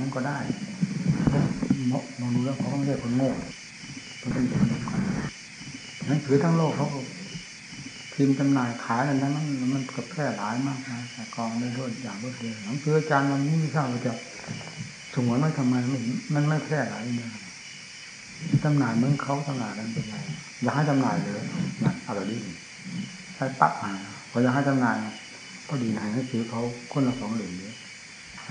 นั้นก็ได้มองดูแล้วเขาก็ไม่ได้คนโง่เขาเป็นคนหนังสือทั้งโลกเขาพิมพ์จำหน่ายขายกันนั้นมันก็แพร่หลายมากนะแต่กองได้รวดอย่างรวดเร็วหนังสืออาจารย์มันนี้ไม่ทราบว่าจะสมวนไม่ทำไมมันไม่แพร่หลายเลยจำหน่ายเมืองเขาจำหน่ายกันเป็นไงอยากให้จำหน่ายเลยนั่นอะไรดีใช้ปั๊บมาพออยากให้จำหน่ายก็ดีหนังสือเขาคนละสองเหรียญ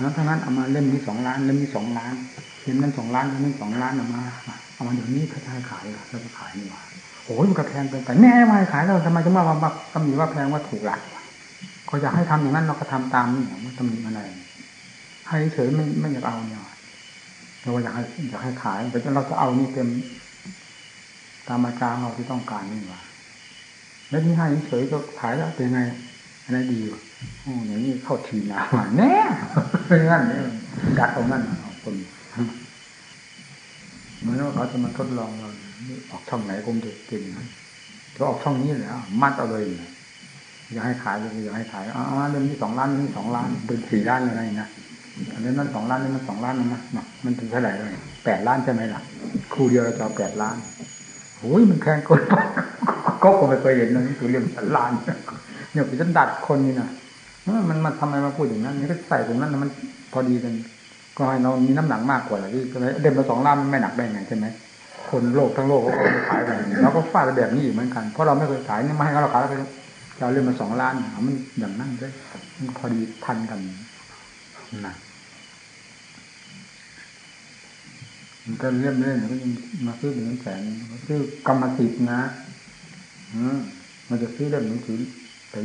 เลยนั้นทั้งนั้นเอามาเล่มนี้สองล้านเล่มนี้สองล้านเล่มนั้นสองล้านเล่มนี้สองล้านเอามาเอามาเดี๋ยวนี้เขาจะขายเราจะขายนี่หว่าโอ้ยมันก็แพงเกินไปแน่มาขายเราทำไมจะมาว่าตำหนิว่าแพงว่าถูกหลักก็อยากให้ทำอย่างนั้นเราก็ทำตามนี่ไม่ตำหนิอะไรให้เฉยไม่ไม่อยากเอาเนี่ยเราอยากให้อยากให้ขายแต่เราจะเอานี่เต็มตามอาจารย์เราที่ต้องการนี่ว่าแล้วที่ให้เฉยก็ขายแล้วเป็นไง อันนั้นดีโอ้อย่างนี้เข้าทีนะแน่เป็นงั้นเนี่ยดัดตรงนั้นคนเหมือนว่าเขาจะมาทดลองเราออกช่องไหนคงจะเก่งก็ออกช่องนี้แหละมัดเอาเลยอยากให้ขายอยากให้ขายอ๋อเรื่องนี้สองล้านนี่สองล้านเป็นสี่ล้านอะไรนะอันนี้มันสองล้านนี่มันสองล้านนะนะมันถึงเท่าไหร่เลยแปดล้านใช่ไหมล่ะครูเดียวเราจะแปดล้านโอ้ยมันแข่งกันก็คงไม่เคยเห็นนะนี่คือเรื่องสันล้าน เนี่ยไปฉันดัดคนนี่นะมันมันทำไมมาพูดอย่างนั้นนี่ก็ใส่ตรงนั้นมันพอดีกัน ก็ให้เรามีน้ำหนักมากกว่าที่เดิมมาสองล้านไม่หนักได้ไงใช่ไหมคนโลกทั้งโลกเขาก็ขายกันเราก็ฟาดแบบนี้อีกเหมือนกัน เพราะเราไม่เคยขายนี่ไม่ให้เราขายเราเราเล่นมาสองล้านมันอย่างนั้นได้มันพอดีทันกันนะมันก็เล่นเล่นมันมาซื้อหนึ่งแสนซื้อกรรมสิทธิ์นะอืมมันจะซื้อเล่มหนังสือ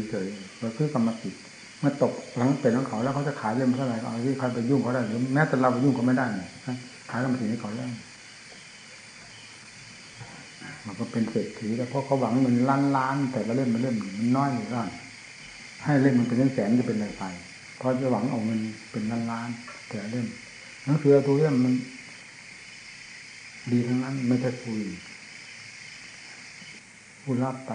เฉยๆเราซื้อกรรมสิทธิ์เมื่อตกหลังเป็นของเขาแล้วเขาจะขายเล่มเท่าไหร่เอาที่ใครไปยุ่งเขาได้หรือแม้แต่เราไปยุ่งก็ไม่ได้ขายกรรมสิทธิ์ให้เขาแล้วมันก็เป็นเศรษฐีแล้วเพราะเขาหวังเงินล้านล้านแต่ละเล่มมันเล่มมันน้อยอยู่ร้านให้เล่มมันเป็นแสนจะเป็นอะไรไปเพราะจะหวังเอาเงินเป็นล้านล้านแต่เล่มหนังสือตัวเล่มมัน ดีทั้งนั้นไม่ใช่คุยผู้รับไป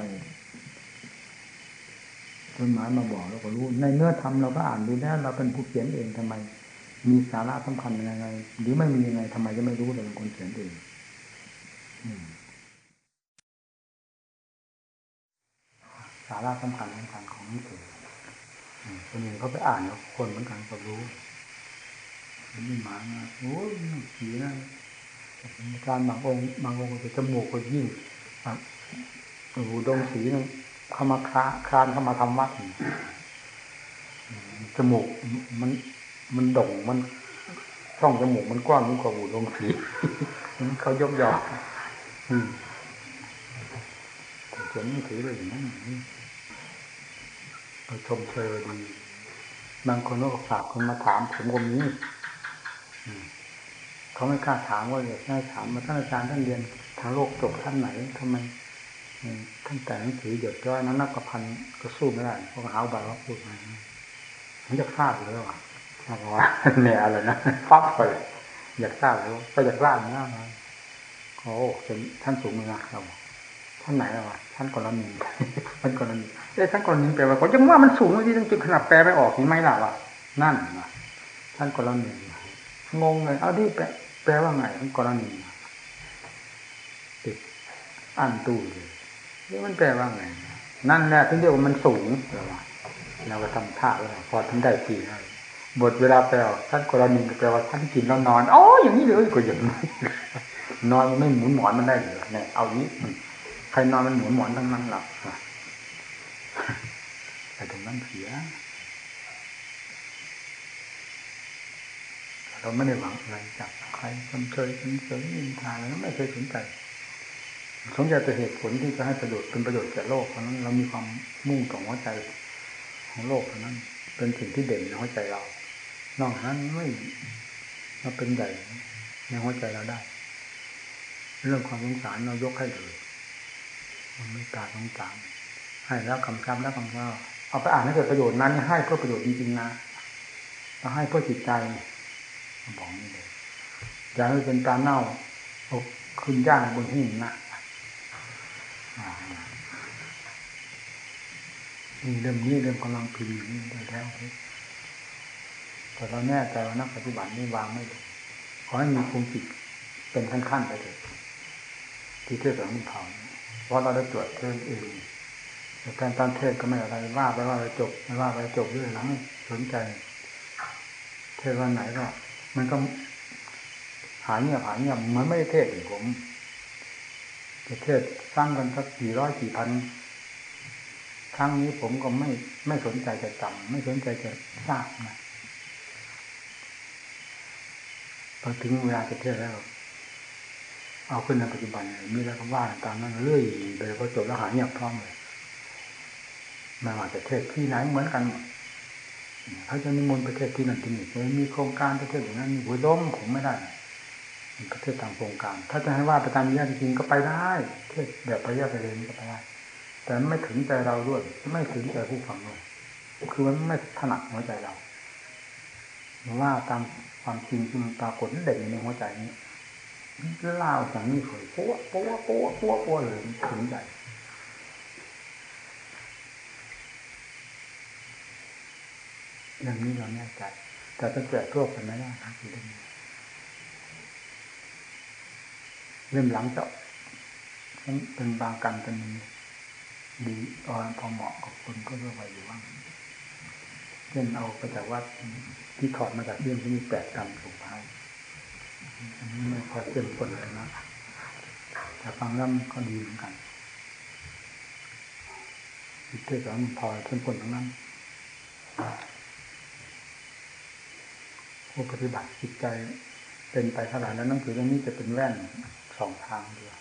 จดหมายมาบอกเราก็รู้ ในเนื้อธรรมเราก็อ่านดูแล้วเราเป็นผู้เขียนเองทำไม มีสาระสำคัญยังไง หรือไม่มียังไงทำไมจะไม่รู้เราเป็นคนเขียนเองสาระสำคัญสำคัญของหนังสือคนอื่นเขาไปอ่านแล้วคนเหมือนกันก็รู้มีหมายมาโอ้ยผีนะการบางองค์บางองค์จะจมูกก็ยิ่งหูดงสีนึง เข้ามาคลาคลานเข้ามาทำวัดจมูกมันมันด่งมันช่องจมูกมันกว้างยิ่งกว่าหูดงสีเขายกยอเขียนไม่ถือเลยอย่างนั้นเราชมเชยดี บางคนก็ฝากคนมาถามผมก็มีเขาไม่กล้าถามว่าอยากให้ถามมาท่านอาจารย์ท่านเรียนทางโลกจบท่านไหนทำไม ท่านแต่หนังสือหยดย้อยนั้นนักประพันก็สู้ไม่ได้เพราะหาบาว่าพูดมามันจะทราบเลยว่าว่าเนี่ยอะไรนะฟับไปอยากทราบเลยก็อยากร่างนะโอ้ท่านสูงเลยนะเราท่านไหนวะท่านกรณีท่านกรณีเอ้ท่านกรณีแปลว่าเขายังว่ามันสูงที่ต้องจนขนาดแปลไม่ออกเห็นไหมล่ะวะนั่นนะท่านกรณีงงเลยเอาดิแปลแปลว่าไงท่านกรณีติดอันตู้เลย นี่มันแปลว่าไง นั่นแหละที่เรียกว่ามันสูงเราก็ทำท่าแล้วพอท่านได้ทีบทเวลาแปลท่านกรณีแปลว่าท่านกินแล้วนอนโอ้อย่างนี้เลยก็อย่างนี้นอนมันไม่หมุนหมอนมันได้เลยเนี่ยเอานี้ใครนอนมันหมุนหมอนทั้งนั่งหลับแต่ตรงนั้นเสียเราไม่ได้หวังอะไรจากใครคนเคยคนเคยนินทาแล้วไม่เคยสนใจ สนใจแต่เหตุผลที่จะให้ประโยชน์เป็นประโยชน์แก่โลกเพราะนั้นเรามีความมุ่งต่อหัวใจของโลกเพราะนั้น เป็นสิ่งที่เด่นในหัวใจเรา นอกนั้นไม่มาเป็นใหญ่ในหัวใจเราได้ เรื่องความสงสารเรายกให้เลยมันไม่ตาสงสารให้แล้วคำคำแล้วคำว่าเอาไปอ่านให้เกิดประโยชน์นั้นให้เพื่อประโยชน์จริงๆนะเราให้เพื่อจิตใจบอกนี่เลยอย่าให้เป็นกาเน่าขึ้นย่างบนหิ้งนะ นี่เริ่มนี้เริ่มกำลังพิมพ์นี่ได้แล้วแต่เราแน่ใจว่านักปฏิบัตินี่วางไม่ถูกขอให้มีภูมิจิตเป็นขั้นๆไปเถอะที่เทศน์ของเขาเพราะเราได้ตรวจเทศเองแต่การตอนเทศก็ไม่อะไรว่าไปว่าไปจบไม่ว่าไปจบเรื่องหลังสนใจ เทศวันไหนก็ มันก็หายเงียบหายเงียบมือนไม่ได้เทศอย่างผม เทศสร้างกันสักกี่ร้อยกี่พันครั้งนี้ผมก็ไม่ไม่สนใจจะจำไม่สนใจจะทราบนะพอถึงเวลาจะเทศแล้ว เอาขึ้นในปัจจุบันมีแล้วก็ว่าตามนั้นเรื่อยไปพอจบแล้วหายเงียบพร้อมเลยไม่ว่าจะเทศที่ไหนเหมือนกันเขาจะนิมนต์ประเทศที่นั่นที่นี่มีโครงการประเทศอย่างนั้นหัวล้มผมไม่ได้ ประเทศต่างโครงการ ถ้าจะให้ว่าไปตามญาติจริงก็ไปได้เทศแบบไปญาติไปเรียนก็ไปได้ แต่ไม่ถึงใจเราด้วย ไม่ถึงใจผู้ฟังด้วยคือมันไม่ถนัดหัวใจเราว่าตามความจริงที่มันปรากฏเด่นในหัวใจนี้เล่าอย่างนี้เคยปัวปัวปัวปัวปัวเลยถึงใจเรื่องนี้เราแน่ใจแต่จะแจกทั่วไปไม่ได้ครับคือเรื่องนี้ เริ่มหลังจะเป็นบางกันเป็นดีอนพอเหมาะกับคนก็เรื่อไปอยู่ว่างเช่นเอาไปจากวัดที่ถอดมาจากเรื่องที่มีแปดกรรมสุภาพอันนี้ไม่พอเต็มคนเลยนะแต่ฟังแล้วมันก็ดีเหมือนกันจิตเทศน์พอเข้มข้นทั้งนั้นผู้ปฏิบัติจิตใจเป็นไปเท่าไหร่แล้วนั่นคือเรื่องนี้จะเป็นแว่น สองทางเดียว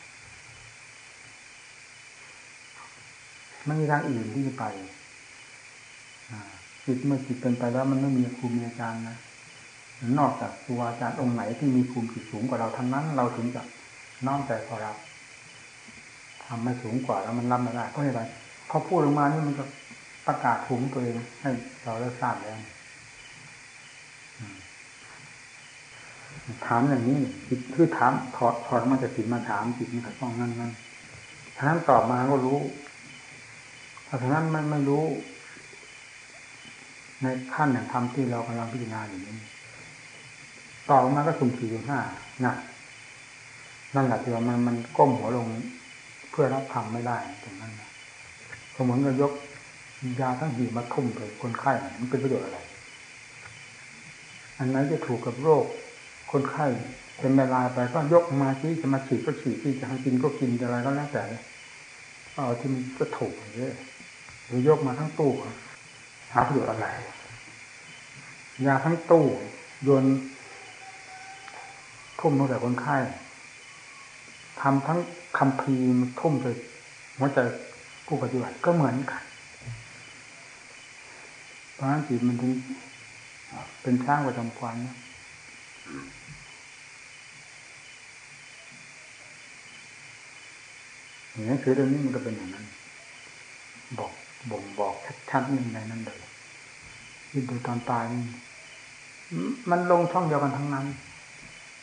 ไม่มีทางอื่นที่จะไปจิตเมื่อจิตเป็นไปแล้ว มันไม่มีครูมีอาจารย์นะนอกจากครูอาจารย์องค์ไหนที่มีภูมิจิตสูงกว่าเราทั้งนั้น เราถึงจะน้อมใจพอรับทำไม่สูงกว่าแล้วมันรับไม่ได้เพราะอะไรพอพูดออกมานี่มันก็ประกาศภูมิตัวเองให้เราได้ทราบแล้ว ถามอย่างนี้จิตคือถามถอดถอดมาจากจิตมาถามจิตมันก็ต้องนั่นนั่นถ้านั้นตอบมาก็รู้ถ้าฉะนั้นมันไม่รู้ ในขั้นแห่งธรรมที่เรากำลังพิจารณาอยู่นี้ต่อมาก็สุ่มสี่สุ่มห้านะนั่นแหละที่ว่ามันมันก้มหัวลงเพื่อรับธรรมไม่ได้ตรงนั้นนะก็เหมือนกับยกยาทั้งหีมาทุ่มไปคนไข้มันเป็นประโยชน์อะไร อันไหนจะถูกกับโรค คนไข้เป็นเวลาไปก็ยกมาที่จะมาฉีดก็ฉีดที่จะให้กินก็กินอะไรก็แล้วแต่เอาที่มันก็ถูกเลยหรือยกมาทั้งตู้หาประโยชน์อะไรยาทั้งตู้โยนทุ่มลงแต่คนไข้ทำทั้งคำพีมันทุ่มไปหัวใจผู้ปฏิบัติก็เหมือนกันเพราะนั้นจิตมันถึงเป็นช่างประจำควันนะ หนังสือเรื่องนี้มันก็เป็นอย่างนั้น บอกบ่งบอกชัดๆหนึ่งในนั้นเลยที่ดูตอนตายมันลงช่องเดียวกันทั้งนั้น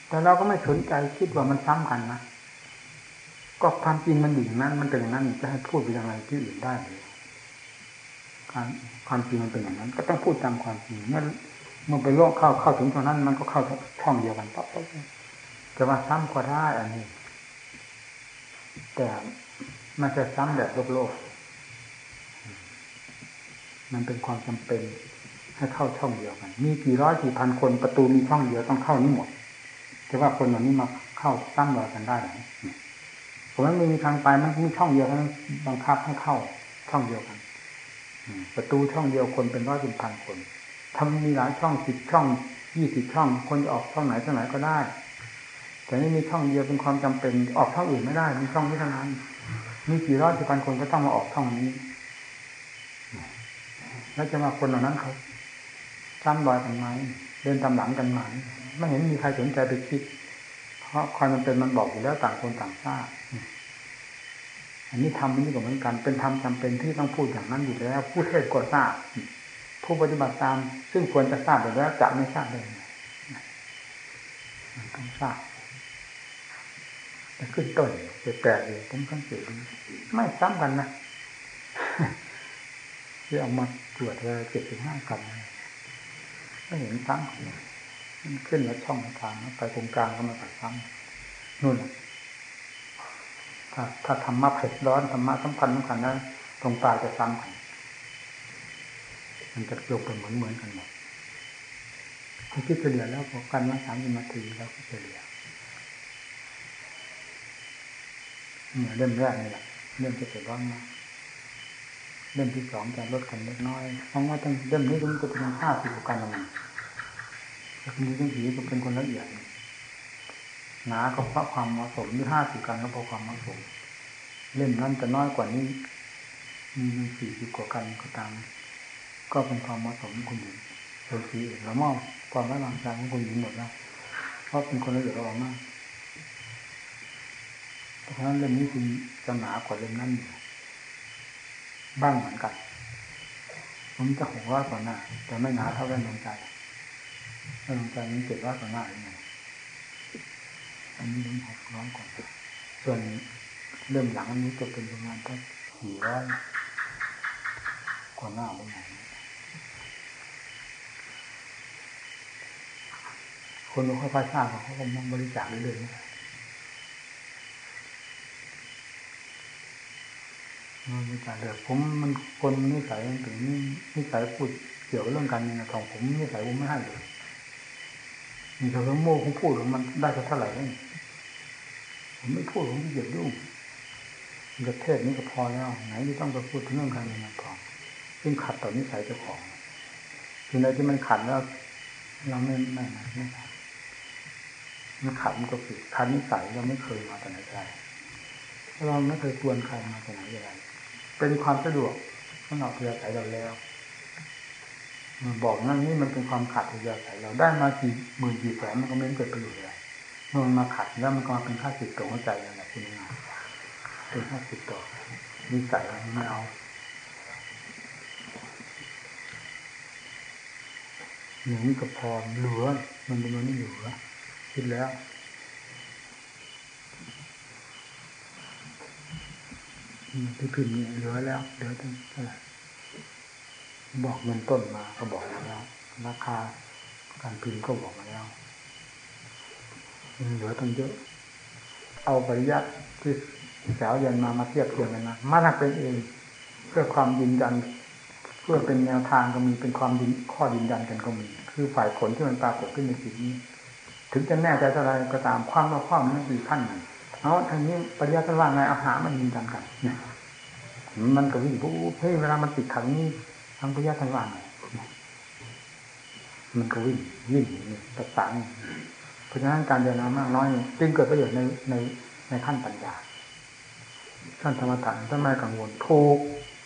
แต่เราก็ไม่สนใจคิดว่ามันซ้ำกันนะก็ความจริงมันอยู่อย่างนั้น มันเป็นอย่างนั้นจะให้พูดไปยังไงที่อื่นได้เลยความความจริงมันเป็นอย่างนั้น ก็ต้องพูดตามความจริงเมื่อ เมื่อไปโลกเข้าเข้าถึงตรงนั้น มันก็เข้าช่องเดียวกันปั๊บปั๊บจะว่าซ้ำก็ได้อันนี้ แต่มันจะซ้ำแบบโลกโลก มันเป็นความจำเป็นให้เข้าช่องเดียวกัน มีกี่ร้อยกี่พันคนประตูมีช่องเดียวต้องเข้านี่หมด แต่ว่าคนเหล่านี้มาเข้าซ้ำรอยกันได้ผมว่าไม่มีทางไปมันมีช่องเดียวนั้นบังคับให้เข้าช่องเดียวกันประตูช่องเดียวคนเป็นร้อยเป็นพันคน ทำมีหลายช่องสิบช่องยี่สิบช่อง คนจะออกช่องไหนช่องไหนก็ได้ แต่นี่มีช่องเดียวเป็นความจำเป็นออกช่องอื่นไม่ได้มีช่องนี้เท่านั้นมีกี่ร้อยกี่พันคนก็ต้องมาออกช่องนี้แล้วจะมาคนเหล่านั้นเขาซ้ำรอยกันไหมเดินตามหลังกันไหมไม่เห็นมีใครสนใจไปคิด เพราะความจำเป็นมันบอกอยู่แล้วต่างคนต่างทราบอันนี้ทำนี่ก็เหมือนกัน เป็นธรรมจาเป็นที่ต้องพูดอย่างนั้นอยู่แล้วผู้เทศก็ทราบ ผู้ปฏิบัติตาม ซึ่งควรจะทราบอยู่แล้วจะไม่ทราบเลยต้องทราบแต่ขึ้นต้นแปลกๆเลยผมสังเกตไม่ซ้ำกันนะที่เอามาตรวจเลยเจ็ดสิบห้ากรัมก็เห็นซ้ำมันขึ้นแล้วช่องทางไปตรงกลางก็มาตัดซ้ำนู่นถ้าถ้าธรรมะเผ็ดร้อนธรรมะสำคัญสำคัญนะตรงปลายจะซ้ำกัน มันจะโยกเป็นเหมือนเหมือนกันหมดที่คิดเฉลี่ยแล้วพอกันว่าสามสิบนาทีแล้วก็เฉลี่ยเนี่ยเริ่มแรกนี่แหละเริ่มจะเผ็ดร้อนมากเล่มที่สองจะลดกันเล็กน้อยเพราะว่าตั้งเล่มนี้มันจะเป็นห้าสิบกันละมันแต่ทีนี้ทั้งสีก็เป็นคนละเอียดหนาก็เพราะความเหมาะสมที่ห้าสิบกันก็เพราะความเหมาะสมเล่มนั้นจะน้อยกว่านี้มีสี่สิบกว่ากันก็ตาม ก็เป็นความเหมาะสมของคุณหญิงโดยสีเรามอบความระวังใจของคุณหญิงหมดแล้วเพราะเป็นคนละเอียดอ่อนมากเพราะฉะนั้นเล่มนี้จึงจะหนากว่าเล่มนั้นอยู่บ้างเหมือนกัน ผมจะหกร้อยกว่าหน้าแต่ไม่หนาเท่าเล่มดวงใจเล่มดวงใจนี้เจ็ดร้อยกว่าหน้าเองอันนี้ผมหกร้อยกว่าส่วนเล่มหลังอันนี้จะเป็นประมาณตั้งสี่ร้อยกว่าหน้าเป็นไง คนไม่ค่อยทราบเขาก็มาบริจาคเรื่อยๆไม่ใช่เลยผมมันคนนิสัยถึงนิสัยพูดเกี่ยวเรื่องการเงินทองผมนิสัยผมไม่ให้เลยมีแต่เรื่องโม่ผมพูดมันได้เท่าไหร่ผมไม่พูดผมไม่เกี่ยวยุ่งประเทศนี้ก็พอแล้วไหนที่ต้องไปพูดถึงเรื่องการเงินทองซึ่งขัดต่อนิสัยเจ้าของสิ่งใดที่มันขัดแล้วเราไม่ไม่ไม่ มันขัดมันก็ผิดขัดนิสัยเราไม่เคยมาแต่ไหนแต่ไรเราไม่เคยกวนใครมาแต่ไหนแต่ไรเป็นความสะดวกสำหรับเพื่อใช้เราแล้วมันบอกนั่นนี่มันเป็นความขัดเพื่อใช้เราได้มากี่หมื่นกี่แสนมันก็ไม่เกิดประโยชน์เลยเมื่อมันมาขัดแล้วมันก็เป็นค่าสิทธิ์ตรงหัวใจนั่นแหละคุณงานเป็นค่าสิทธิ์ต่อนิสัยไม่เอาอย่างนี้ก็พอเหลือ มันเป็นมันไม่เหลือ คิดแล้วที่พิมพ์เหลือแล้วเหลือตั้งเท่าไหร่บอกเงินต้นมาก็บอกมาแล้วราคาการพิมพ์ก็บอกมาแล้วเหลือตั้งเยอะ เอาปริยัติที่สาวเรียนมามาเทียบเทียงกันนะมานักเป็นเอง เพื่อความยืนยัน เพื่อเป็นแนวทางก็มีเป็นความดินข้อยืนยันกันก็มี คือฝ่ายผลที่มันปรากฏขึ้นในจิตนี้ ถึงจะแน่ใจเท่าไรก็ตามความว่าความนั้นมีขั้นหนึ่งเอาทางนี้ปริยัติว่าไงอาหารมันยืนยันกันมันก็วิ่งปุ๊บเฮ้ยเวลามันติดขังนี่ทางปริยัติทางว่าไงมันก็วิ่งวิ่งตัดสังเพราะฉะนั้นการเรียนรู้มากน้อยจึงเกิดประโยชน์ในในในขั้นปัญญาท่านธรรมฐานท่านไม่กังวลถูก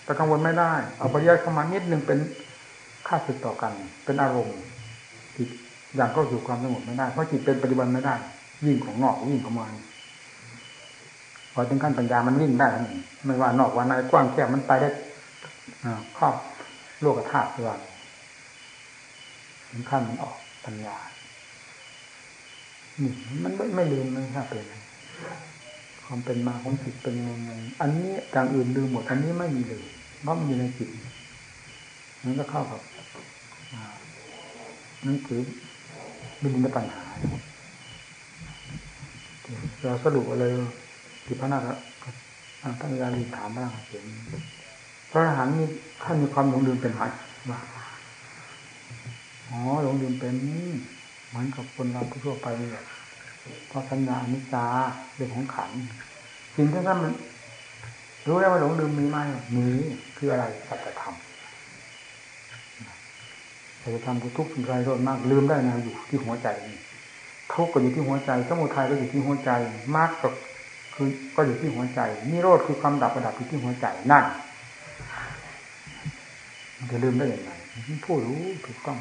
แต่กังวลไม่ได้ เอาปริยัติเข้ามานิดนึงเป็นค่าสึกต่อกัน เป็นอารมณ์จิต อย่างก็สู่ความสงบไม่ได้ เพราะจิตเป็นปฏิบัติไม่ได้ วิ่งของนอกวิ่งของมันพอถึงขั้นปัญญามันวิ่งได้ทั้งนั้นไม่ว่านอกว่าในกว้างแคบมันไปได้ครอบโลกธาตุตัวยถึงขั้นมันออกปัญญานี่มันไม่ไม่ลืมเลยถ้าเป็นความเป็นมาของจิตเป็นยังไงอันนี้อย่างอื่นลืมหมด อันนี้ไม่มีเลยเพราะมันอยู่ในจิตมันก็เข้ากับหนั่นคือ บินปัญหาเราสรุปอะไรที่พระนาคท่านอาจารย์ถามพระนาคเสียงพระอรหันต์มีท่านมีความหลงลืมเป็นไหมว่าอ๋อหลงลืมเป็นเหมือนกับคนเราทั่วไปเลยเพราะสัญญาอนิจจาเรื่องของขันสิ่งที่ท่านมันรู้แล้วว่าหลงลืมมีไหมมีคืออะไรสัจธรรม สัจธรรมคือทุกข์ทุกข์ใจโดมากลืมได้ไงอยู่ที่หัวใจทุกข์ก็อยู่ที่หัวใจสมุทัยก็อยู่ที่หัวใจมากก็คือก็อยู่ที่หัวใจนิโรธคือความดับประดับอยู่ที่หัวใจนั่นมันจะลืมได้อย่างไรผู้รู้ถูกต้อง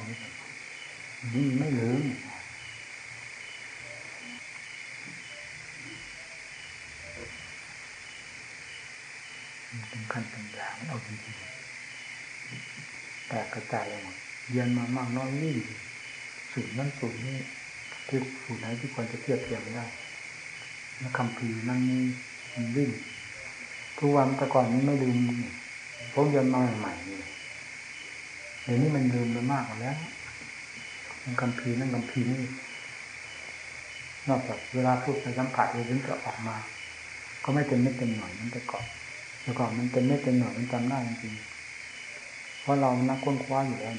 นี่ไม่ลืมเป็นขั้นเป็นอย่างเอาจริงๆแต่กระจายหมด เรียนมามากน้อยนี่สูตรนั้นสูตรนี้ที่สูตรไหนที่ควรจะเทียบเทียมได้แล้วคำพีนั่นนี่มันวิ่งทุกวันแต่ก่อนนี้ไม่ลืมพวกเรียนมาใหม่ๆเดี๋ยวนี้มันลืมไปมากแล้วมันคำพีนั่นคำพีนี่นอกจากเวลาพูดไปสัมผัสเลยถึงจะออกมา ก็ไม่เต็มเม็ดเต็มหน่วยมันแต่ก่อนแต่ก่อนมันเต็มเม็ดเต็มหน่วยมันจำได้จริงเพราะเรานักค้นคว้าอยู่แล้ว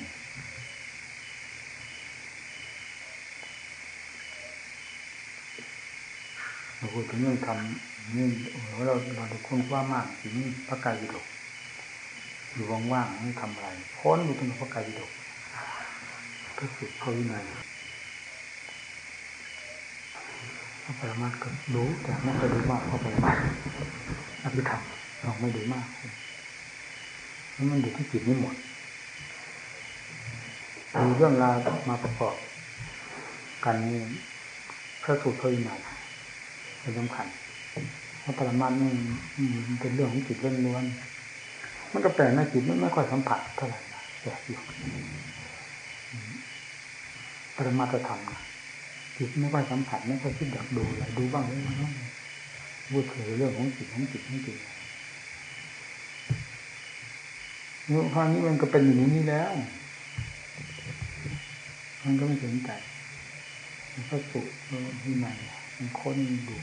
เราพูดถึงเรื่องทำนี่โอ้โหเราเราได้ค้นคว้ามากถึงพระกายวิดกอยู่ว่างๆไม่ทำอะไรพ้นอยู่ตรงพระกายวิดกก็สุดเขาวินัยพระปรมาก็รู้แต่ไม่เคยรู้มากพระปรมาอภิธรรมเราไม่รู้มากเพราะมันอยู่ที่จิตนี่หมดมีเรื่องราวมาประกอบ กันนี่พระสูตรเขาวินัย เป็นสำคัญเพราะปรมานี่มันเป็นเรื่องของจิตล้วนๆมันก็แปลกนะจิตมันไม่ค่อยสัมผัสเท่าไหร่แปลกอยู่ปรมาตธรรมจิตไม่ค่อยสัมผัสไม่ค่อยคิดอยากดูอะไรดูบ้างไหมมันพูดถึงเรื่องของจิตของจิตของจิตนี่คราวนี้มันก็เป็นอย่างนี้แล้ว มันก็ไม่สนใจมันก็สุที่ไหนมัน ค้นดู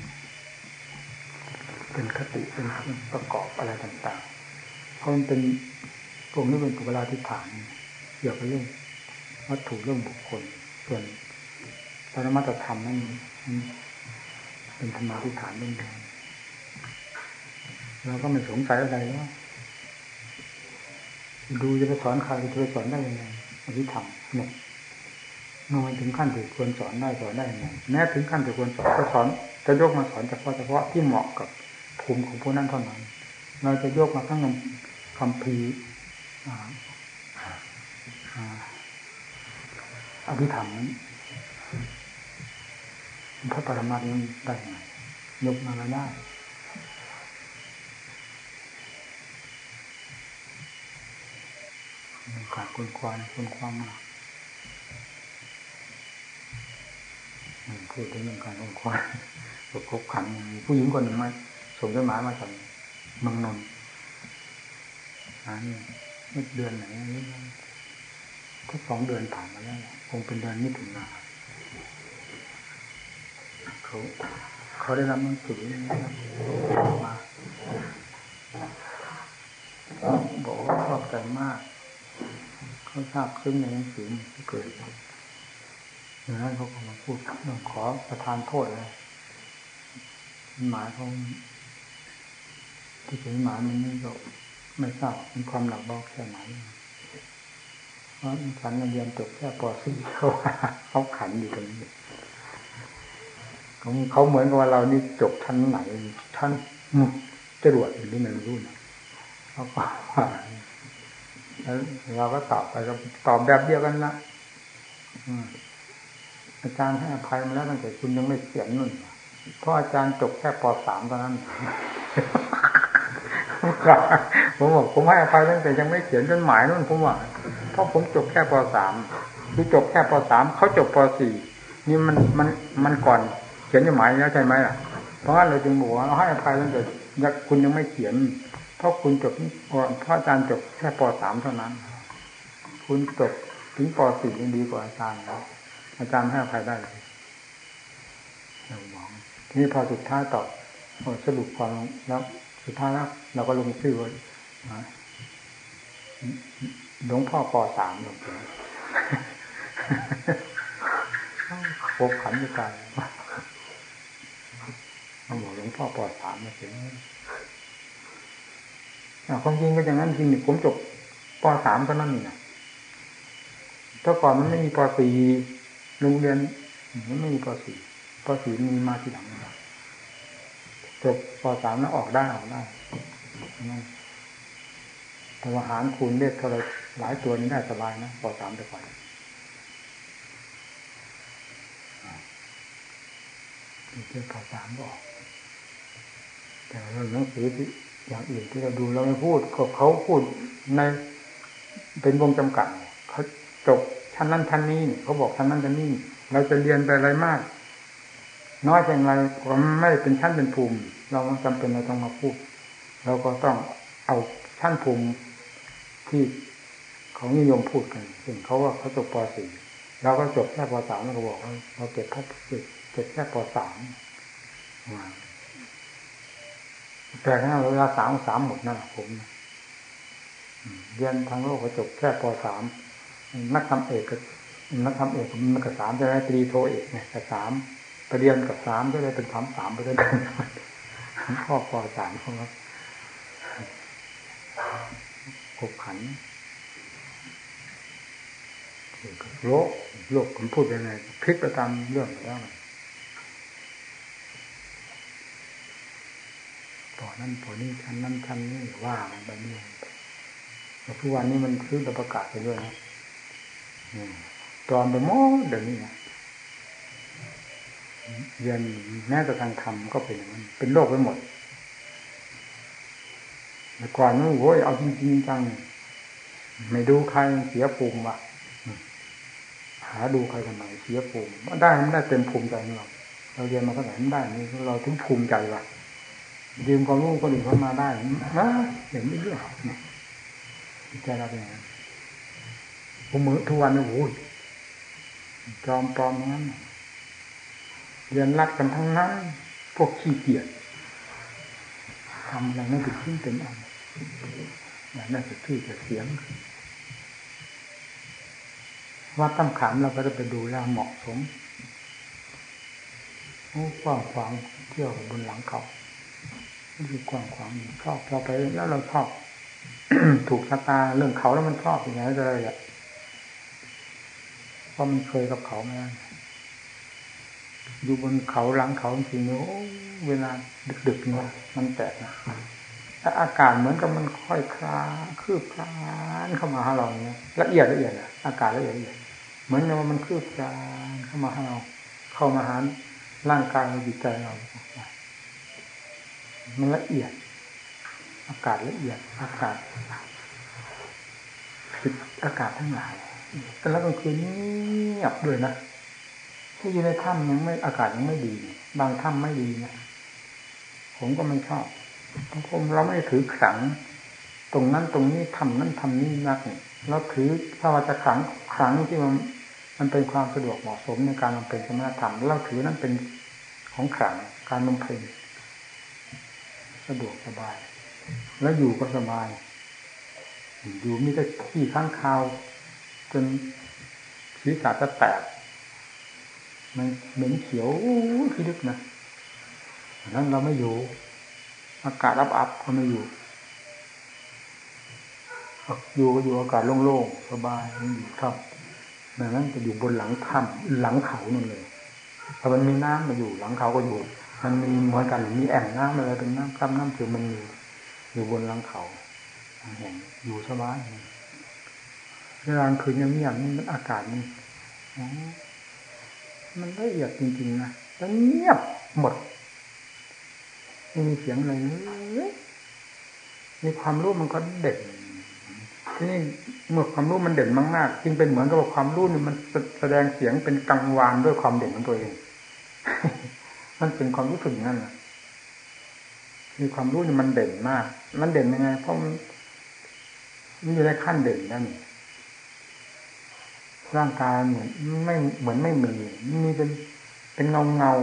เป็นคติเป็นประกอบอะไรต่างๆ เพราะมันเป็นพวกนี้เป็นปุกลาธิฐานเกี่ยวกับเรื่องวัตถุเรื่องบุคคล ส่วนปรมัตธรรมนั่นเป็นธรรมาทิฏฐานเรื่องเดียวเราก็ไม่สงสัยอะไรว่าดูจะไปสอนใครจะไปสอนได้ยังไงอภิธรรมเนี่ย มื่อมันถึงขั้นที่ควรสอนได้สอนได้ยังไงแม้ถึงขั้นที่ควรสอนก็สอนจะยกมาสอนเฉพาะเฉพาะที่เหมาะกับภูมิของผู้นั้นเท่านั้น เราจะยกมาทั้งคำพีอภิธรรมนั้นพระปรมานั้นได้ไงยกมาแล้วได้การคนควานคนความมาก พูดถึงเรื่องการคนควานประคบขันผู้หญิงคนหนึ่งมาส่งจดหมายมาจากเมืองนนท์อันนี้เดือนไหนนี่ก็สองเดือนผ่านมาแล้วคงเป็นเดือนมิถุนาเขาเขาได้รับหนังสือมาบอกว่าชอบใจมาก เขาทราบซึ้งในหนังสือที่เกิด อย่างนั้นเขาก็มาพูดเรื่องขอประทานโทษเลยหมายเขาที่ถึงหมายมันนี่ก็ไม่ทราบมีความหนักเบาแค่ไหนเพราะฉันเรียนจบแค่ป .4 เขาเขาขันอยู่ตรงนี้ของเขาเหมือนกับว่าเรานี่จบท่านไหนท่านจรวดอยู่ที่ไหนรู้นะเขาก็แล้วเราก็ตอบไปก็ตอบแบบเดียวกันละ อาจารย์ให้อภัยมาแล้วตั้งแต่คุณยังไม่เขียนนู่นเพราะอาจารย์จบแค่ปสามตอนนั้นผมบอกผมให้อภัยตั้งแต่ยังไม่เขียนจดหมายนู่นผมว่าเพราะผมจบแค่ปสามคือจบแค่ปสามเขาจบปสี่นี่มันมันมันก่อนเขียนจดหมายแล้วใช่ไหมล่ะ เพราะงั้นเราจึงบอกว่าเราให้อภัยตั้งแต่ยังคุณยังไม่เขียน เพราะคุณจบเพราะอาจารย์จบแค่ปสามเท่านั้น คุณจบถึงปสี่ยังดีกว่าอาจารย์แล้ว อาจารย์ให้อภัยได้เราบอกทีนี้พอสุดท้ายตอบสรุปความแล้วสุดท้ายแล้วเราก็ลงชื่อว่าหลวงพ่อปสามหลวงพ่อพบขันด้วยกันเขาบอกหลวงพ่อปสามมาถึงความจริงก็อย่างนั้นจริงผมจบปสามก็นั่นนี่นะถ้าก่อนมันไม่มีปสี่ โรงเรียนมันไม่มีปสี่ปสี่มีมาทีหลังจบปสามแล้วออกได้ออกได้นั่นแต่ว่าหารคูณเลขเท่าไรหลายตัวนี้ได้สบายนะปสามแต่ก่อนเจอปสามก็ออกแต่เรื่องหนังสือที่อย่างอื่นที่เราดูเราไม่พูดเขาพูดในเป็นวงจำกัดเขาจบ ชั้นนั้นชั้นนี้เขาบอกชั้นนั้นชั้นนี้ เราจะเรียนไปอะไรมาก น้อยเพียงไรก็ไม่เป็นชั้นเป็นภูมิ เราจำเป็นเราต้องมาพูดเราก็ต้องเอาชั้นภูมิที่เขานิยมพูดกันซึ่งเขาว่าเขาจบป .4 เราก็จบแค่ปสามเราก็บอกเราเก็บแค่เก็บแค่ปสามแต่ถ้าเวลาสามสามหมดนั่นผมเรียนทางโลกก็จบแค่ปสาม นักทำเอกก็นักทำเอกมันก็สามจะได้ตรีโทเอกเนี่ยแต่สามไปเรียนกับสามก็เลยเป็นสามสามไปด้วยกันข้อปอสามพวกนั้นขบขันโลกโลกผมพูดยังไงพลิกไปตามเรื่องแล้วต่อนั่นต่อนี้ชั้นนั้นชั้นนี้ว่ามันไปเรื่อยแต่ทุกวันนี้มันซื้อประกาศไปด้วยนะ ตอนไปโม้เดี๋ยวนี้นะเรียนแม้แต่ทางธรรมก็เป็นอย่างนั้นเป็นโลกไปหมดแต่ก่อนนู้นโว้ยเอาจริงจังไม่ดูใครเสียภูมิว่ะหาดูใครกันไหนเสียภูมิได้มันได้เต็มภูมิใจเราเราเรียนมาเท่าไหร่มันได้นี่เราถึงภูมิใจว่ะยืมความรู้คนอื่นเข้ามาได้นะเห็นไม่เรื่องเนี่ยใจเราเป็นอย่างนั้น ผมมือทุกวันนี่โอ้ยจอมปลอมนั้นเรียนรัดกันทั้งนั้น พวกขี้เกียจทำอะไรไม่ติดขึ้นเป็นอันอย่างนั้จะชื่อจะเสียงวัดตั้มขามเราก็จะไปดูแลเหมาะสมกว้างขวางเที่ยวบนหลังเขาคือกว้างขวางชอบเราไปแล้วเราชอบ ถูกชะตาเรื่องเขาแล้วมันชอบอย่างไรเลยอะ เพราะมันเคยกับเขามาอยู่บนเขาหลังเขาจริงๆเวลาดึกๆเนี่ยมันแตกนะแต่อากาศเหมือนกับมันค่อยคลาคืบคลานเข้ามาหาเราเนี่ยละเอียดละเอียดอะอากาศละเอียดละเอียดเหมือนกับมันคืบคลานเข้ามาหาเรา เข้ามาหาร่างกายจิตใจเรามันละเอียด อากาศละเอียด อากาศผิอากาศทั้งหลาย แล้วกลางคืนเงียบด้วยนะที่อยู่ในถ้ำยังไม่อากาศยังไม่ดี บางถ้ำไม่ดีนะผมก็ไม่ชอบผมเราไม่ถือขัง ตรงนั้นตรงนี้ทำนั้นทำนี้นักเราถือถ้าว่าจะขังขังที่มันมันเป็นความสะดวกเหมาะสมในการบำเพ็ญสมณธรรมเราถือนั้นเป็นของขังการบำเพ็ญสะดวกสบาย แล้วอยู่ก็สบาย อยู่มีแต่ที่ข้างคาว จนศีรษะจะแตกมันเหม็นเขียวที่ลึกนะนั้นเราไม่อยู่ อากาศอับอับก็ไม่อยู่ อยู่ก็อยู่อากาศโล่งๆสบายมันอยู่ครับดังนั้นจะอยู่บนหลังถ้ำหลังเขานั่นเลยพอมันมีน้ำมาอยู่หลังเขาก็อยู่ มันมีเหมือนกันมีแอ่งน้ำอะไรเป็นน้ำกำน้ำเถื่อมันมีอยู่บนหลังเขาแห่งอยู่สบาย เวลาคืนยังเงียบนี่อากาศมันมันละเอียดจริงๆนะแล้วเงียบหมดไม่มีเสียงอะไรเลยมีความรู้มันก็เด่นทีนี้เมื่อความรู้มันเด่นมากๆจึงเป็นเหมือนกับความรู้นี่มันแสดงเสียงเป็นกังวานด้วยความเด่นของตัวเอง มันเป็นความรู้สึกนั่นแหละมีความรู้นี่มันเด่นมาก มันเด่นยังไงเพราะมันมันอยู่ในขั้นเด่นนั่น ร่างกายเหมือนไม่เหมือนไม่มีมีเป็นเป็นเงาเงา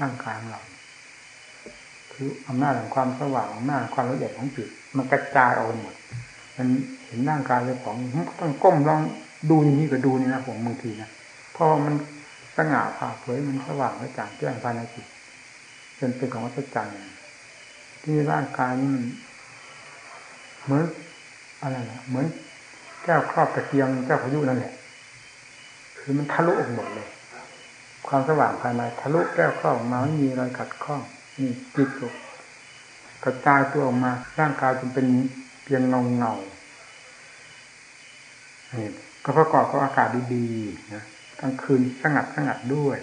ร่างกายของเราคืออำนาจของความสว่างอำนาจความละเอียดของจิตมันกระจายออกหมดมันเห็นร่างกายเลยของต้องก้มลองดูอย่างนี้ก็ดูนี่นะผมบางทีนะเพราะมันสง่าผ่าเผยมันสว่างและจางแจ้งภายในจิตจนเป็นของวัฏจักรที่ร่างกายนี่มันเหมือนอะไรนะเหมือน แก้วครอบตะเกียงแก้วพายุนั่นแหละคือมันทะลุออกหมดเลย ความสว่างภายในทะลุแก้วครอบออกมาไม่มีอะไรขัดข้องนี่จิตกระจายตัวออกมาร่างกายจนเป็นเพียงเงาเงาก็ประกอบกับอากาศดีๆนะกลางคืนสงัดสงัดด้วย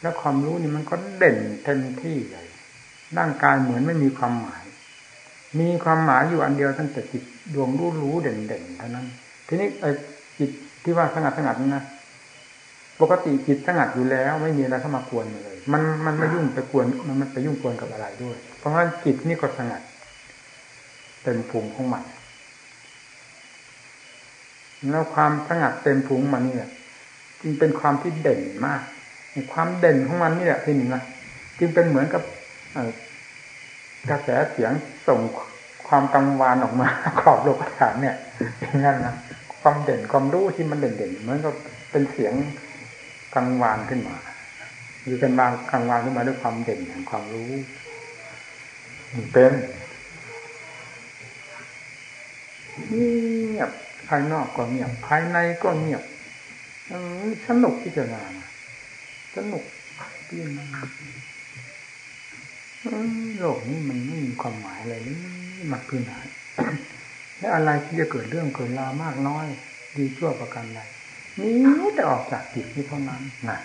แล้วความรู้นี่มันก็เด่นเต็มที่เลยร่างกายเหมือนไม่มีความหมาย มีความหมายอยู่อันเดียวตั้งแต่จิตดวงรู้รู้เด่นเด่นเท่านั้น ทีนี้ไอ้จิตที่ว่าสงัดสงัดนะปกติจิตสงัดอยู่แล้วไม่มีอะไรเข้ามากวนเลย มันมันไม่ยุ่งไปกวนมันไม่ไปยุ่งกวนกับอะไรด้วย เพราะงั้นจิตนี่ก็สงัดเต็มภูมิของมันแล้วความสงัดเต็มภูมิมันนี่จึงเป็นความที่เด่นมาก ความเด่นของมันนี่แหละที่หนึ่งนะจึงเป็นเหมือนกับ กระแสเสียงส่งความกังวานออกมาขอบโลกฐานเนี่ยอย่างนั้นนะความเด่นความรู้ที่มันเด่นๆเหมือนกับเป็นเสียงกังวานขึ้นมาหรือเป็นบางกังวานขึ้นมาด้วยความเด่นแห่งความรู้เป็นเงียบภายนอกก็เงียบ ภายในก็เงียบสนุกที่จะงานสนุกที่มัน โลกนี้มันไม่มีความหมายอะไรเลยมันคือไหนและอะไรที่จะเกิดเรื่องเกิดรามากน้อย ดีชั่วประการใดนี้แต่ออกจากจิตนี้เท่านั้นนะ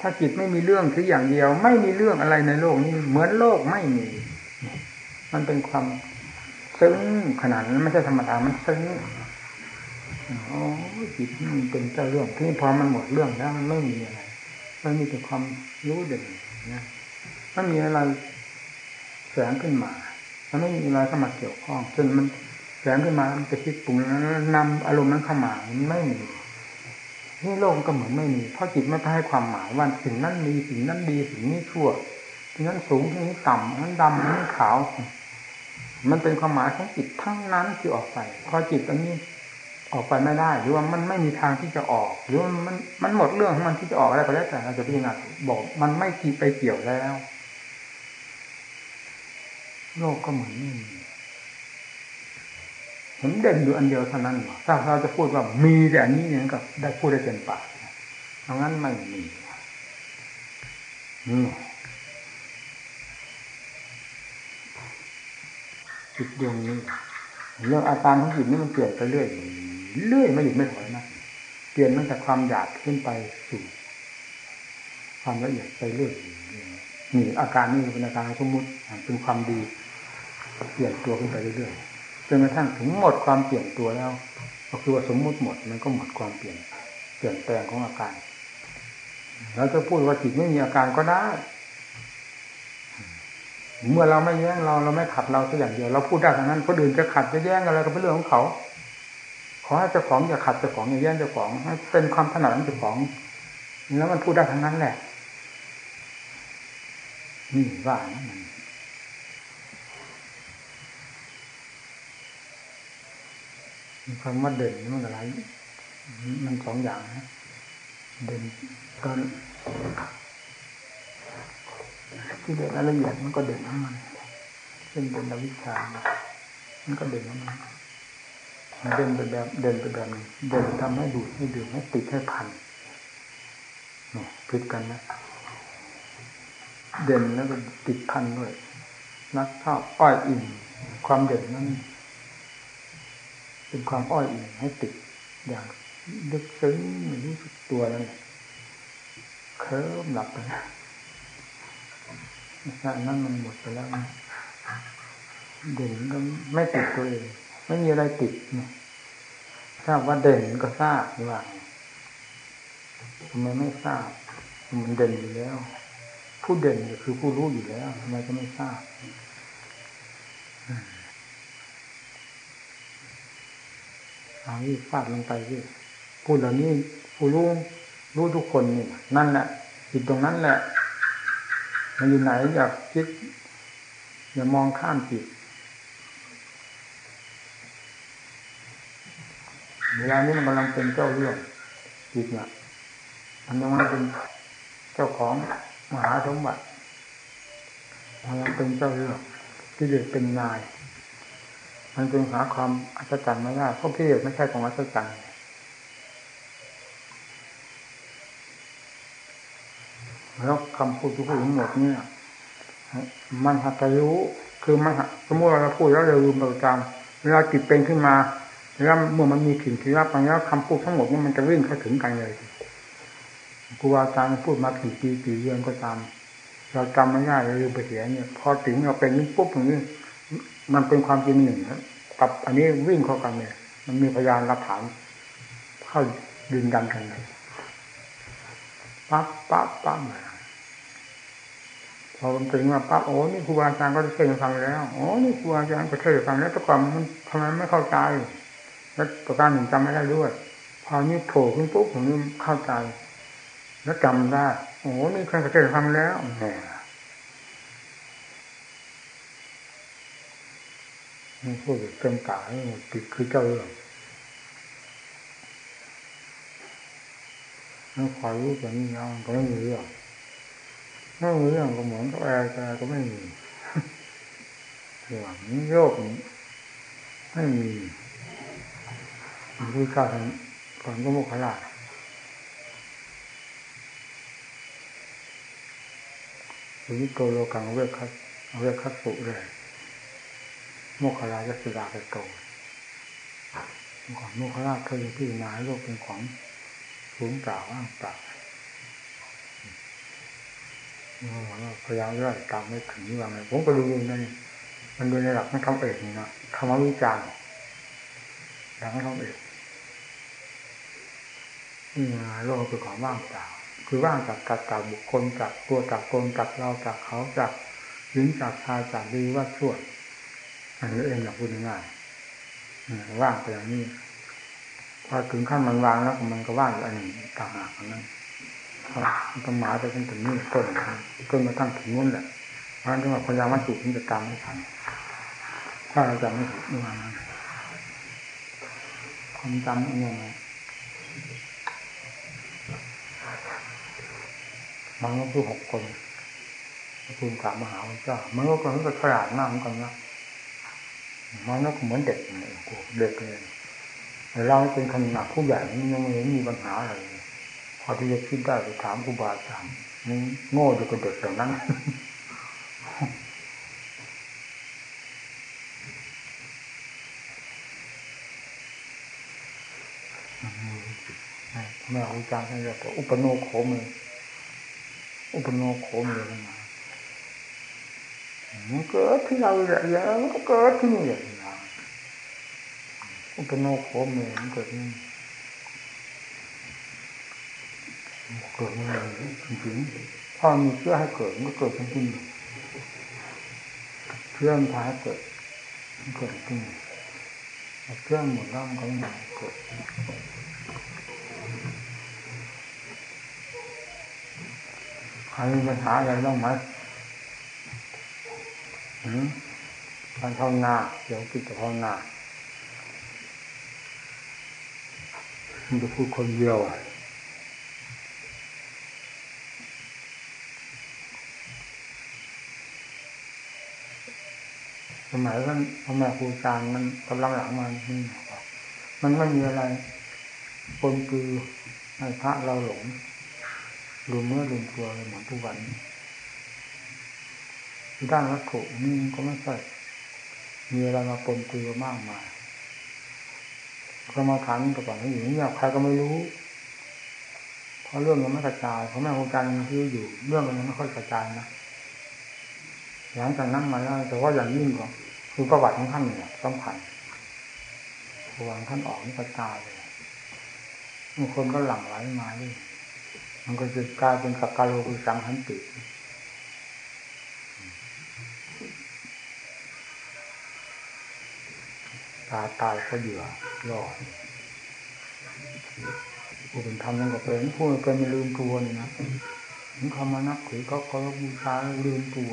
ถ้าจิตไม่มีเรื่องคืออย่างเดียว ไม่มีเรื่องอะไรในโลกนี้ เหมือนโลกไม่มี มันเป็นความซึ้งขนาดนั้นไม่ใช่ธรรมดามันซึ้งโอ้จิตมันเป็นเจ้าเรื่องที่พอมันหมดเรื่องแล้วมันไม่มีอะไรมันมีแต่ความรู้เด่น นะถ้ามีอะไรแสงขึ้นมามันไม่มีอะไรเข้ามาเกี่ยวข้องจนมันแสงขึ้นมามันจะคิดปรุงแล้วนำอารมณ์นั้นเข้ามาไม่มีนี่โลกก็เหมือนไม่มีเพราะจิตไม่ให้ความหมายว่าสิ่งนั้นมีสิ่งนั้นดีสิ่งนี้ชั่วสิ่งนั้นสูงสิ่งนี้ต่ำนั้นดำนั้นขาว มันเป็นความหมายของจิตทั้งนั้นที่ออกไปพอจิตอันนี้ ออกไปไม่ได้ หรือว่ามันไม่มีทางที่จะออก หรือว่ามันมันหมดเรื่องของมันที่จะออกอะไรก็แล้วแต่เราจะพิจารณาบอกมันไม่กี่ไปเกี่ยวแล้ว โลกก็เหมือนนี่เห็นเด่นอยู่อันเดียวเท่านั้นถ้าเราจะพูดว่ามีแต่อันนี้เนี่ยก็ได้พูดได้เต็มปากเพราะงั้นไม่มีนี่จิตดวงนี้เรื่องอาการของจิตนี่มันเปลี่ยนไปเรื่อยอย่างนี้ เรื่อยไม่หยุดไม่ถอยนะเปลี่ยนตั้งแต่ความหยาบขึ้นไปสู่ความละเอียดไปเรื่อยนี่อาการนี้เป็นอาการสมมุติเป็นความดีเปลี่ยนตัวขึ้นไปเรื่อยๆจนกระทั่งถึงหมดความเปลี่ยนตัวแล้ว ก็คือว่าสมมุติหมดมันก็หมดความเปลี่ยนเปลี่ยนแปลงของอาการเราจะพูดว่าจิตไม่มีอาการก็ได้ เมื่อเราไม่แย้งเราเราไม่ขัดเราสักอย่างเดียวเราพูดได้ทั้งนั้นคนอื่นจะขัดจะแย้งอะไรก็เป็นเรื่องของเขา ขอให้เจ้าของอย่าขัดเจ้าของอย่าแย้งเจ้าของให้เป็นความถนัดของเจ้าของแล้วมันพูดได้ทั้งนั้นแหละนี่ว่านะมันคำว่าเด่นมันอะไรมันสองอย่างนะเด่นก็ที่เด่นละเอียดมันก็เด่นของมันเช่นเด่นวิชา มันก็เด่นของมัน เด่นไปแบบเด่นไปแบบนึงเด่นทำให้ดูให้ดื่มให้ติดให้พันนี่พิดกันนะเด่นแล้วก็ติดพันด้วย นักข้าวอ้อยอิ่มความเด่นนั้นเป็นความอ้อยอิ่มให้ติดอย่างลึกซึ้งรู้สึกตัวแล้วเนี่ยเคลิ้มหลับไปนั่นมันหมดไปแล้วเด่นก็ไม่ติดตัวเอง ไม่มีอะไรติดทราบว่าเด่นก็ทราบว่าทำไมไม่ทราบ มันเด่นอยู่แล้ว ผู้เด่นคือผู้รู้อยู่แล้วทำไมจะไม่ทราบเอาที่ฟาดลงไปที่พูดเหล่านี้ผู้รู้รู้ทุกคนนี่นั่นแหละจิตตรงนั้นแหละ มันอยู่ไหนอยากคิดอย่ามองข้ามจิต เวลานี้มันกำลังเป็นเจ้าเรื่องจิตเนี่ยมันยังไม่เป็นเจ้าของมหาสมบัติมันยังเป็นเจ้าเรื่องที่เด็กเป็นนาย มันจึงหาความอัศจรรย์ไม่ได้เพราะที่เด็กไม่ใช่ของอัศจรรย์แล้วคำพูดทุกพูดทั้งหมดเนี่ยมันหัตรู้คือมันสมมติเราพูดแล้วเราลืมเราจำเวลาจิตเป็นขึ้นมา แล้วเมื่อมันมีถิ่นที่รับบางอย่างคำพูดทั้งหมดนี่มันจะวิ่งเข้าถึงกันเลยครูอาจารย์พูดมากี่ปีกี่เดือนก็ตาม เราจำไม่ได้เราลืมไปเสียเนี่ย พอถึงเราเป็นนี้ปุ๊บอย่างนี้มันเป็นความจริงหนึ่งกับอันนี้วิ่งเข้ากันเนี่ย มันมีพยานรับฐานเข้ายืนยันกันเลยปั๊บปั๊บปั๊บพอมันถึงว่าปั๊บโอ้นี่ครูอาจารย์ก็ได้เทศฟังแล้วโอ้นี่ครูอาจารย์ก็เทศฟังแล้วแต่ก่อนมันทำไมไม่เข้าใจ แล้วประการหนึ่งจำไม่ได้ด้วยพพอนี้โผล่ขึ้นปุ๊บผมนี่เข้าใจ แล้วจำได้โอ้นี่เคยเกิดฟังแล้วแหมนี่พูดเต็มกายติดคือเจ้าเรื่องนั่นความรู้แบบนี้ยังก็ไม่มีเรื่องไม่มีเรื่องก็เหมือนกับแอร์แต่ก็ไม่มีเรื่องนี้โยกไม่มี พระพุทธเจ้าท่านก่อนก็โมกขลาสุวิโกโลกังเวคัสเวคัสสุเลยโมกขลาจะสุดาไปโตก่อนโมกขลาเคยพิจารณาโลกเป็นของสูงเปล่าว่างเปล่าพยายามเรื่อยตามไม่ถึงนี่ว่าไงผมก็ดูอยู่นั่นมันดูในหลักนักธรรมเอกนี่นะคำว่าวิจารณ์หลักนักธรรมเอก โลกคือของว่างเปล่าคือว่างจากกัดจากบุคคลจากตัวจากตนจากเราจากเขาจากหญิงจากชายจากดีว่าชั่วอันนี้เองอยากพูดง่ายว่างไปอย่างนี้พอถึงขั้นมันวางแล้วมันก็ว่างอยู่อันนี้ต่างหากนั้นมันก็หมายไปจนถึงนี่ต้นต้นมาทั้งถึงนู้นแหละเพราะฉะนั้นว่าพยายามวัตถุมันจะตามไม่ทันถ้าเราจำไม่ถูกนี่ว่านั้นความจำนี่ยังไง มันก็คือหกคนคุณกามมหาวิเจ้ามันก็คนก็ฉลาดมากเหมือนกันนะมันก็เหมือนเด็กเลยเด็กเลยแต่เราเป็นขนาดผู้ใหญ่ยังไม่มีปัญหาอะไรพอที่จะคิดได้ไปถามครูบาอาจารย์นี่โง่อยู่กับเด็กแบบนั้นแม่อาจารย์ท่านเรียกว่าอุปโนโคมเลย อุปโนโคมเลยนะมันเกิดที่เราแหละเยอะมันก็เกิดที่นี่แหละอุปโนโคมเลยมันเกิดนี่เกิดมันจริงๆถ้ามีเชื่อให้เกิดมันก็เกิดจริงๆเชื่อมันพาให้เกิดมันเกิดจริงเชื่อหมดแล้วมันก็ไม่เกิดใคร มีปัญหาอะไรบ้างไหมการภาวนาเดี๋ยวกิจภาวนามันจะพูดคนเดียวสมัยท่านพ่อแม่ครูอาจารย์มันกำลังหลังมันมันไม่มีอะไรปนคือให้พระเราหลง ลืมเมื่อลืมตัวเหมือนทุกวันด้านวัตถุนี่ก็ไม่ใช่มีอะไรมาปนคือมากมายกรรมาฐานแต่ก่อนอยู่เนี่ยใครก็ไม่รู้ เพราะเรื่องมันไม่กระจายเพราะแม่ครูอารย์ที่อยู่เรื่องมันไม่ค่อยกระจายนะหลังจากนั้นมาแล้วแต่ว่าอย่างยิ่งก็คือประวัติของท่านเนี่ยสำคัญระว่างท่านออกนี่กระจายเลยบางคนก็หลั่งไหลมาด้วย มันก็จะกลายเป็นสักกาโลคือสังหันติตาตายก็เหยื่อรอดผู้เป็นธรรมนั่นก็เป็นผู้เป็นไม่ลืมตัวนี่นะถึงคำมานับถือก็เขาบูชาลืมตัว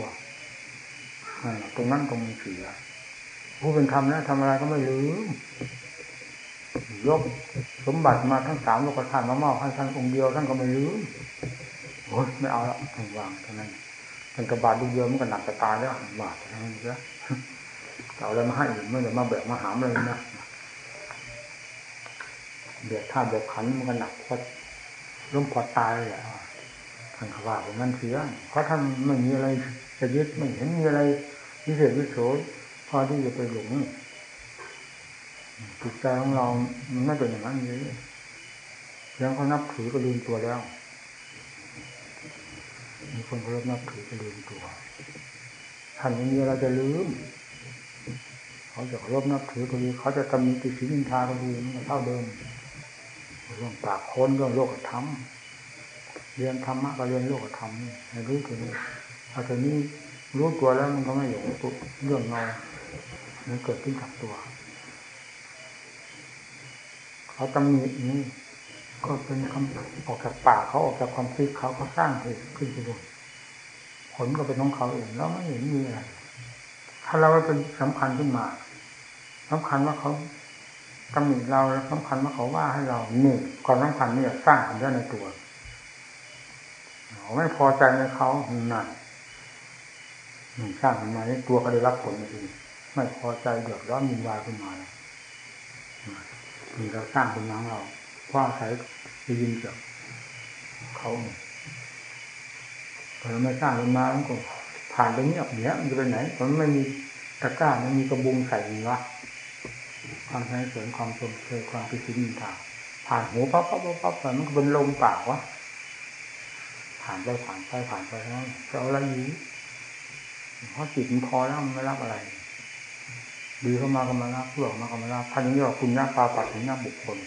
ตรงนั้นตรงมีเสียผู้เป็นธรรมแล้วทำอะไรก็ไม่ลืม ยกสมบัติมาทั้งสามโลกธาตุมามอบให้ท่านองค์เดียวท่านก็ไม่ลืมโอ้ยไม่เอาละท่านวางเท่านั้นเป็นกระบาดดูเดียวมันก็หนักจะตายแล้วบาดเท่านั้นเสียเอาอะไรมาให้อีกไม่ได้มาแบกมาหามเลยนะเบียดท่าเบียดขันมันก็หนักพอล้มพอตายเลยท่านขว่าเป็นมันเสียเพราะท่านไม่มีอะไรจะยึดไม่เห็นมีอะไรวิเศษวิโสพอที่จะไปหลง จิตใจของเรามันไม่เป็นอย่างนั้นเลยยังเขานับถือก็ลืมตัวแล้ว มีคนเขาริ่มนับถือก็ลืมตัวท่านไม่มีอะไรจะลืม เขาจะรบนับถือก็ดีเขาจะทำมีติสินินทาก็ดีมันเท่าเดิมเรื่องปากคนเรื่องโลกธรรมเรียนธรรมะก็เรียนโลกธรรมนี่ให้รู้ตัวนี้อาจจะนี้รู้ตัวแล้วมันก็ไม่หลงตัวเรื่องเงามันเกิดขึ้นกับตัว เขาตำหนินี้ก็เป็นคำออกจากปากเขาออกจากความคิดเขาเขาสร้างเหตุขึ้นไปด้วยผลก็เป็นของเขาเองแล้วไม่เห็นมีอะไรถ้าเราเป็นสำคัญขึ้นมาสำคัญว่าเขาตำหนิเราสำคัญว่าเขาว่าให้เรานี่ความสำคัญนี่สร้างขึ้นได้ในตัวไม่พอใจในเขาหนักสร้างขึ้นมาตัวก็ได้รับผลจริงไม่พอใจเดือดร้อนมีวายขึ้นมา แล้วมีเราสร้างเป็นน้งเราเพราะอาศัยได้ยินจากเขาพอเราไม่สร้างขึ้นมามันก็ผ่านไปเงียบเนี้ยมันจะไปไหนมันไม่มีตะกร้าไม่มีกระบุงใส่วะความใช้เสริมความชมเชยความพิจิตรทางผ่านหูปั๊บปั๊บปั๊บปั๊บมันก็เป็นลมปากวะผ่านไปผ่านไปผ่านไปแล้วจะเอาอะไรอยู่เพราะจิตมันพอแล้วมันไม่รับอะไร ดีเข้ามากำมาละเพื่อมากำมาละท่านนี้ว่าคุณยาปาปัดถึงหน้าบุคคล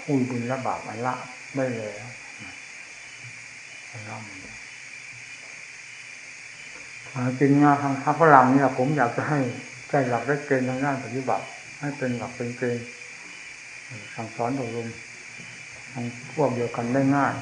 ผู้บุญละบาปอันละได้แล้วอันละจริงานทางทัพพลังเนี่ยผมอยากจะให้ใจหลักได้เกณฑ์ทางด้านปฏิบัติ ให้เป็นหลักเป็นเกณฑ์สั่งสอนอบรมทางพวกเดียวกันได้ง่าย